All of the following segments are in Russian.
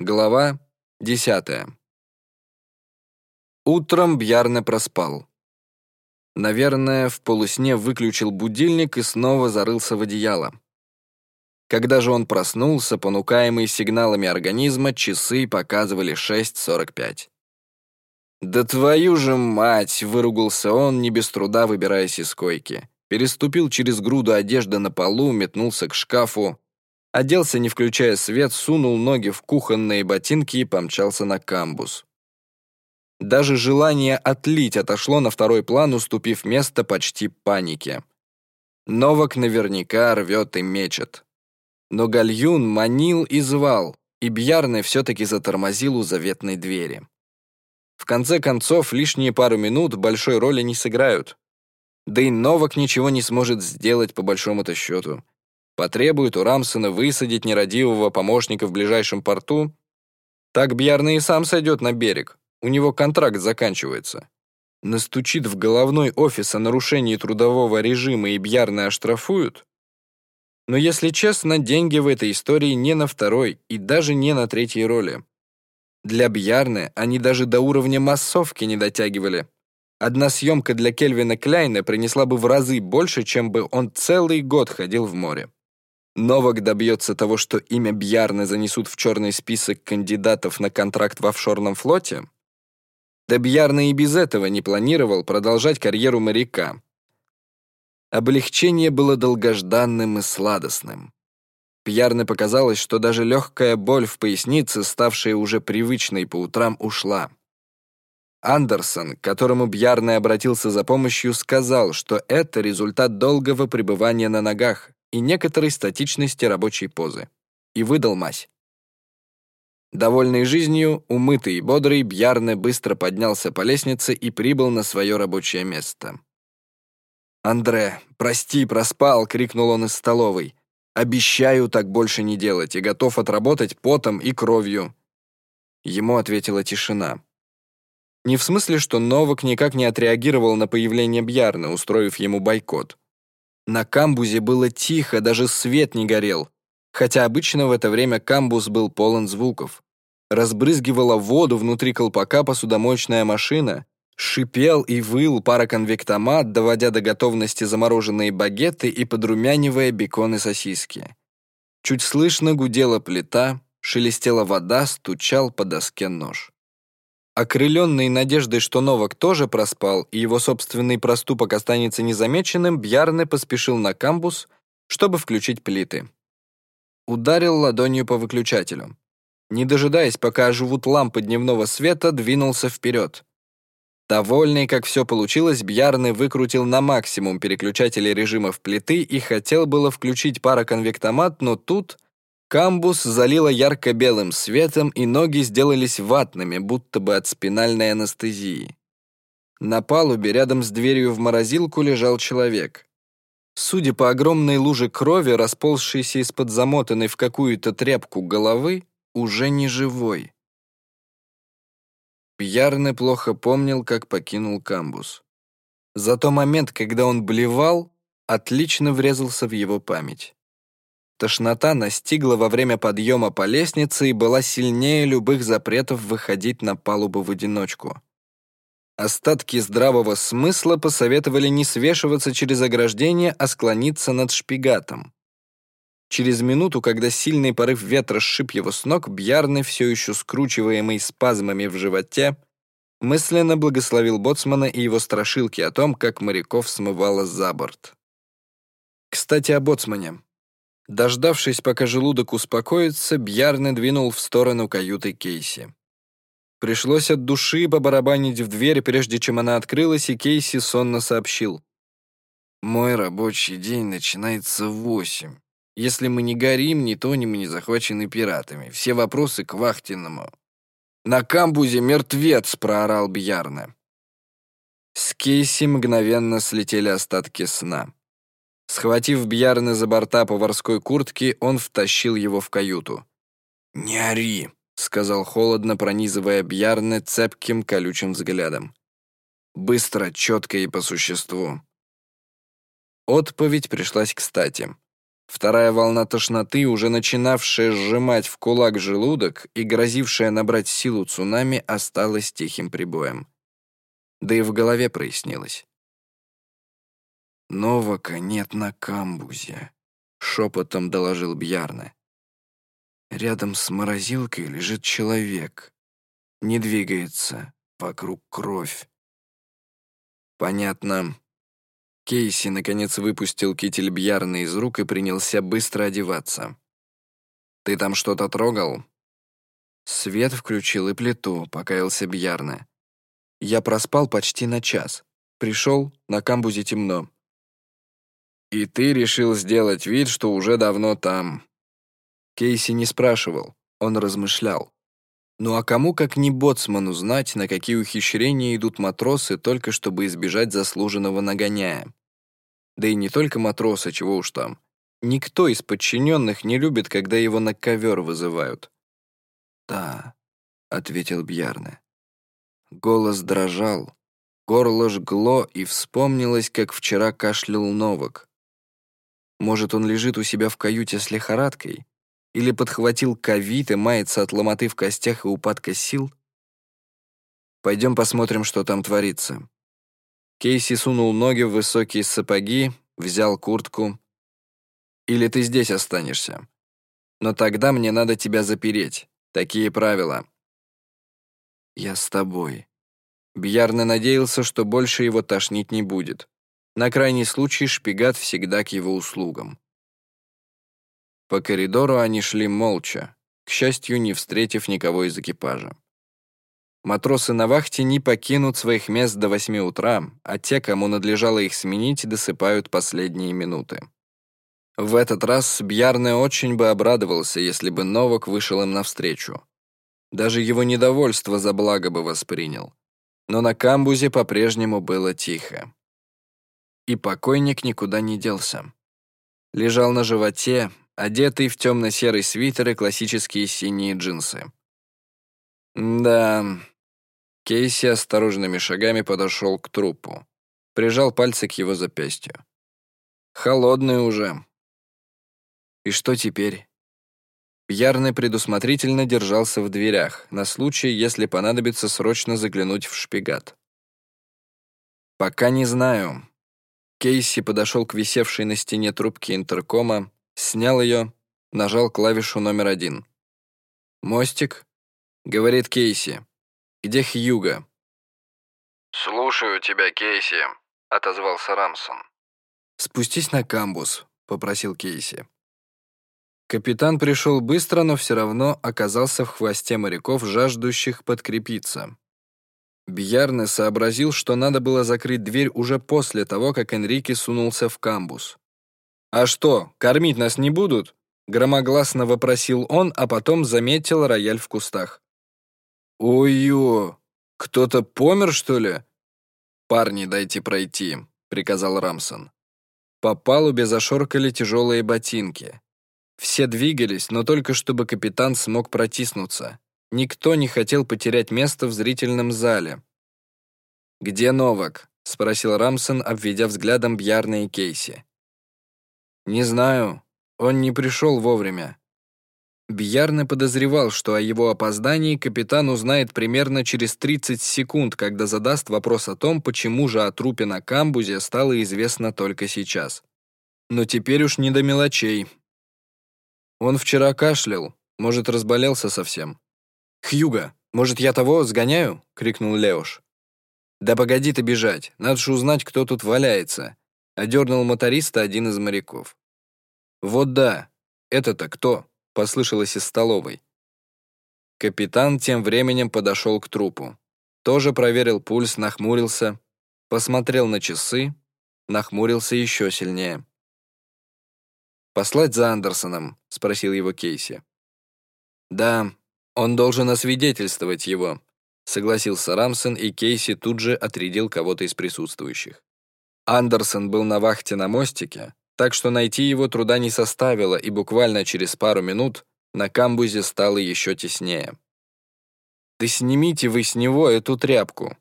Глава 10. Утром Бьярне проспал. Наверное, в полусне выключил будильник и снова зарылся в одеяло. Когда же он проснулся, понукаемый сигналами организма, часы показывали 6.45. «Да твою же мать!» — выругался он, не без труда выбираясь из койки. Переступил через груду одежды на полу, метнулся к шкафу, оделся, не включая свет, сунул ноги в кухонные ботинки и помчался на камбус. Даже желание отлить отошло на второй план, уступив место почти панике. Новак наверняка рвет и мечет. Но Гальюн манил и звал, и Бьярне все-таки затормозил у заветной двери. В конце концов, лишние пару минут большой роли не сыграют. Да и Новак ничего не сможет сделать по большому-то счету потребует у Рамсона высадить нерадивого помощника в ближайшем порту, так Бьярна и сам сойдет на берег, у него контракт заканчивается. Настучит в головной офис о нарушении трудового режима и Бьярны оштрафуют. Но если честно, деньги в этой истории не на второй и даже не на третьей роли. Для Бьярны они даже до уровня массовки не дотягивали. Одна съемка для Кельвина Кляйна принесла бы в разы больше, чем бы он целый год ходил в море. Новак добьется того, что имя Бьярны занесут в черный список кандидатов на контракт в офшорном флоте? Да Бьярны и без этого не планировал продолжать карьеру моряка. Облегчение было долгожданным и сладостным. Бьярне показалось, что даже легкая боль в пояснице, ставшая уже привычной по утрам, ушла. Андерсон, к которому Бьярне обратился за помощью, сказал, что это результат долгого пребывания на ногах, и некоторой статичности рабочей позы. И выдал мазь. Довольный жизнью, умытый и бодрый, Бьярне быстро поднялся по лестнице и прибыл на свое рабочее место. «Андре, прости, проспал!» — крикнул он из столовой. «Обещаю так больше не делать и готов отработать потом и кровью». Ему ответила тишина. Не в смысле, что Новак никак не отреагировал на появление Бьярна, устроив ему бойкот. На камбузе было тихо, даже свет не горел, хотя обычно в это время камбуз был полон звуков. Разбрызгивала воду внутри колпака посудомоечная машина, шипел и выл пароконвектомат, доводя до готовности замороженные багеты и подрумянивая бекон и сосиски. Чуть слышно гудела плита, шелестела вода, стучал по доске нож. Окрыленный надеждой, что Новак тоже проспал, и его собственный проступок останется незамеченным, Бьярне поспешил на камбус, чтобы включить плиты. Ударил ладонью по выключателю. Не дожидаясь, пока оживут лампы дневного света, двинулся вперед. Довольный, как все получилось, Бьярны выкрутил на максимум переключатели режимов плиты и хотел было включить пароконвектомат, но тут Камбус залило ярко-белым светом, и ноги сделались ватными, будто бы от спинальной анестезии. На палубе рядом с дверью в морозилку лежал человек. Судя по огромной луже крови, расползшейся из-под замотанной в какую-то тряпку головы, уже не живой. Пьярный плохо помнил, как покинул камбус. Зато момент, когда он блевал, отлично врезался в его память. Тошнота настигла во время подъема по лестнице и была сильнее любых запретов выходить на палубу в одиночку. Остатки здравого смысла посоветовали не свешиваться через ограждение, а склониться над шпигатом. Через минуту, когда сильный порыв ветра сшиб его с ног, Бьярны, все еще скручиваемый спазмами в животе, мысленно благословил боцмана и его страшилки о том, как моряков смывало за борт. Кстати, о боцмане. Дождавшись, пока желудок успокоится, Бьярне двинул в сторону каюты Кейси. Пришлось от души побарабанить в дверь, прежде чем она открылась, и Кейси сонно сообщил. «Мой рабочий день начинается в восемь. Если мы не горим, не тонем и не захвачены пиратами. Все вопросы к вахтенному». «На камбузе мертвец!» — проорал Бьярне. С Кейси мгновенно слетели остатки сна. Схватив Бьярны за борта поварской куртки, он втащил его в каюту. «Не ори», — сказал холодно, пронизывая Бьярны цепким колючим взглядом. «Быстро, четко и по существу». Отповедь пришлась кстати. Вторая волна тошноты, уже начинавшая сжимать в кулак желудок и грозившая набрать силу цунами, осталась тихим прибоем. Да и в голове прояснилось. «Новака нет на камбузе», — шепотом доложил Бьярне. «Рядом с морозилкой лежит человек. Не двигается. Вокруг кровь». «Понятно», Кейси, наконец, выпустил китель Бьярна из рук и принялся быстро одеваться. «Ты там что-то трогал?» Свет включил и плиту, покаялся Бьярна. Я проспал почти на час. Пришел, на камбузе темно. «И ты решил сделать вид, что уже давно там?» Кейси не спрашивал, он размышлял. Ну а кому, как не боцману, знать, на какие ухищрения идут матросы, только чтобы избежать заслуженного нагоняя? Да и не только матросы, чего уж там. Никто из подчиненных не любит, когда его на ковер вызывают. «Да», — ответил Бьярне. Голос дрожал, горло жгло, и вспомнилось, как вчера кашлял Новак. Может, он лежит у себя в каюте с лихорадкой? Или подхватил ковид и мается от ломоты в костях и упадка сил? Пойдем посмотрим, что там творится. Кейси сунул ноги в высокие сапоги, взял куртку. «Или ты здесь останешься. Но тогда мне надо тебя запереть. Такие правила». «Я с тобой». Бьярне надеялся, что больше его тошнить не будет. На крайний случай шпигат всегда к его услугам. По коридору они шли молча, к счастью, не встретив никого из экипажа. Матросы на вахте не покинут своих мест до восьми утра, а те, кому надлежало их сменить, досыпают последние минуты. В этот раз Бьярне очень бы обрадовался, если бы Новак вышел им навстречу. Даже его недовольство за благо бы воспринял. Но на камбузе по-прежнему было тихо. И покойник никуда не делся. Лежал на животе, одетый в темно-серый свитер и классические синие джинсы. Да. Кейси осторожными шагами подошел к трупу. Прижал пальцы к его запястью. Холодный уже. И что теперь? Пьярный предусмотрительно держался в дверях, на случай, если понадобится срочно заглянуть в шпигат. «Пока не знаю». Кейси подошел к висевшей на стене трубке интеркома, снял ее, нажал клавишу номер один. «Мостик?» Говорит Кейси. «Где Хьюга?» «Слушаю тебя, Кейси», — отозвался Рамсон. «Спустись на камбус», — попросил Кейси. Капитан пришел быстро, но все равно оказался в хвосте моряков, жаждущих подкрепиться. Бьярне сообразил, что надо было закрыть дверь уже после того, как Энрике сунулся в камбус. «А что, кормить нас не будут?» Громогласно вопросил он, а потом заметил рояль в кустах. «Ой-ё, кто-то помер, что ли?» «Парни, дайте пройти», — приказал Рамсон. По палубе зашоркали тяжелые ботинки. Все двигались, но только чтобы капитан смог протиснуться. Никто не хотел потерять место в зрительном зале. «Где Новак?» — спросил Рамсон, обведя взглядом Бьярна и Кейси. «Не знаю. Он не пришел вовремя. Бьярне подозревал, что о его опоздании капитан узнает примерно через 30 секунд, когда задаст вопрос о том, почему же о трупе на камбузе стало известно только сейчас. Но теперь уж не до мелочей. Он вчера кашлял, может, разболелся совсем. «Хьюга, может, я того сгоняю?» — крикнул Леош. «Да погоди ты бежать, надо же узнать, кто тут валяется», — одернул моториста один из моряков. «Вот да, это-то кто?» послышалось из столовой. Капитан тем временем подошел к трупу. Тоже проверил пульс, нахмурился, посмотрел на часы, нахмурился еще сильнее. «Послать за Андерсоном?» — спросил его Кейси. «Да, он должен освидетельствовать его», — согласился Рамсон, и Кейси тут же отрядил кого-то из присутствующих. Андерсон был на вахте на мостике, так что найти его труда не составило, и буквально через пару минут на камбузе стало еще теснее. «Да снимите вы с него эту тряпку!»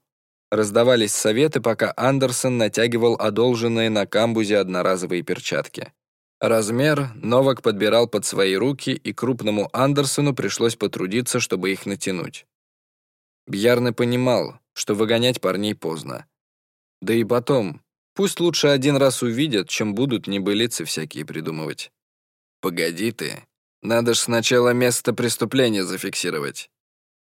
Раздавались советы, пока Андерсон натягивал одолженные на камбузе одноразовые перчатки. Размер Новак подбирал под свои руки, и крупному Андерсону пришлось потрудиться, чтобы их натянуть. Бьярне понимал, что выгонять парней поздно. Да и потом, пусть лучше один раз увидят, чем будут небылицы всякие придумывать. «Погоди ты, надо ж сначала место преступления зафиксировать»,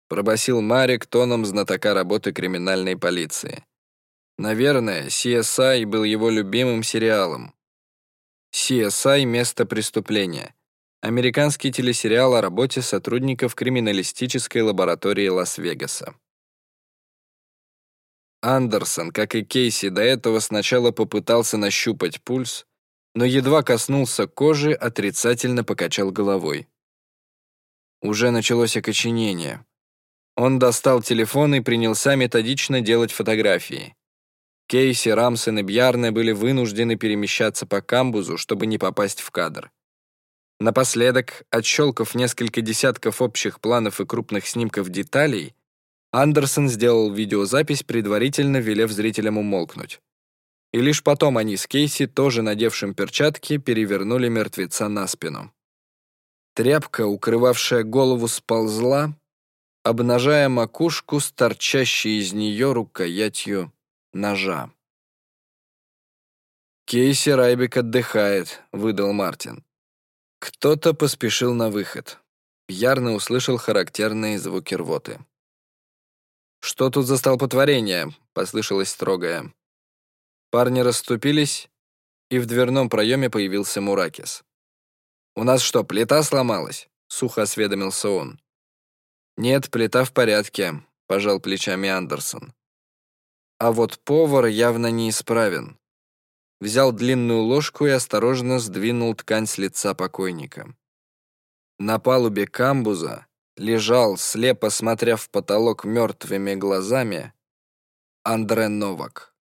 пробасил Марик тоном знатока работы криминальной полиции. Наверное, CSI был его любимым сериалом. CSI «Место преступления» американский телесериал о работе сотрудников криминалистической лаборатории Лас-Вегаса. Андерсон, как и Кейси до этого, сначала попытался нащупать пульс, но едва коснулся кожи, отрицательно покачал головой. Уже началось окоченение. Он достал телефон и принялся методично делать фотографии. Кейси, Рамсен и Бьярне были вынуждены перемещаться по камбузу, чтобы не попасть в кадр. Напоследок, отщелкав несколько десятков общих планов и крупных снимков деталей, Андерсон сделал видеозапись, предварительно велев зрителям умолкнуть. И лишь потом они с Кейси, тоже надевшим перчатки, перевернули мертвеца на спину. Тряпка, укрывавшая голову, сползла, обнажая макушку с торчащей из нее рукоятью ножа. «Кейси Райбек отдыхает», — выдал Мартин. Кто-то поспешил на выход. Ярно услышал характерные звуки рвоты. «Что тут за столпотворение?» — послышалось строгое. Парни расступились, и в дверном проеме появился Муракис. «У нас что, плита сломалась?» — сухо осведомился он. «Нет, плита в порядке», — пожал плечами Андерсон. А вот повар явно неисправен взял длинную ложку и осторожно сдвинул ткань с лица покойника. На палубе камбуза лежал, слепо смотря в потолок мертвыми глазами, Андре Новак.